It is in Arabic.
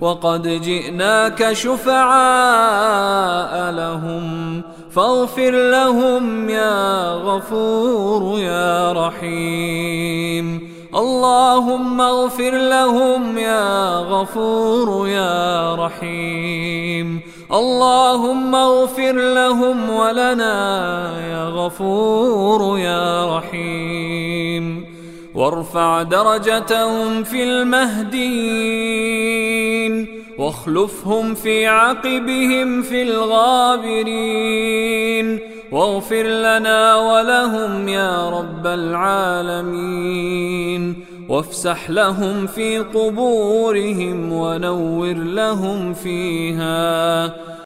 وقد جئناك شفعاء لهم فاغفر لهم يا غفور يا رحيم. اللهم اغفر لهم يا غفور يا رحيم. اللهم اغفر لهم ولنا يا غفور يا رحيم. وارفع درجتهم في المهدين واخلفهم في عقبهم في الغابرين واغفر لنا ولهم يا رب العالمين وافسح لهم في قبورهم ونور لهم فيها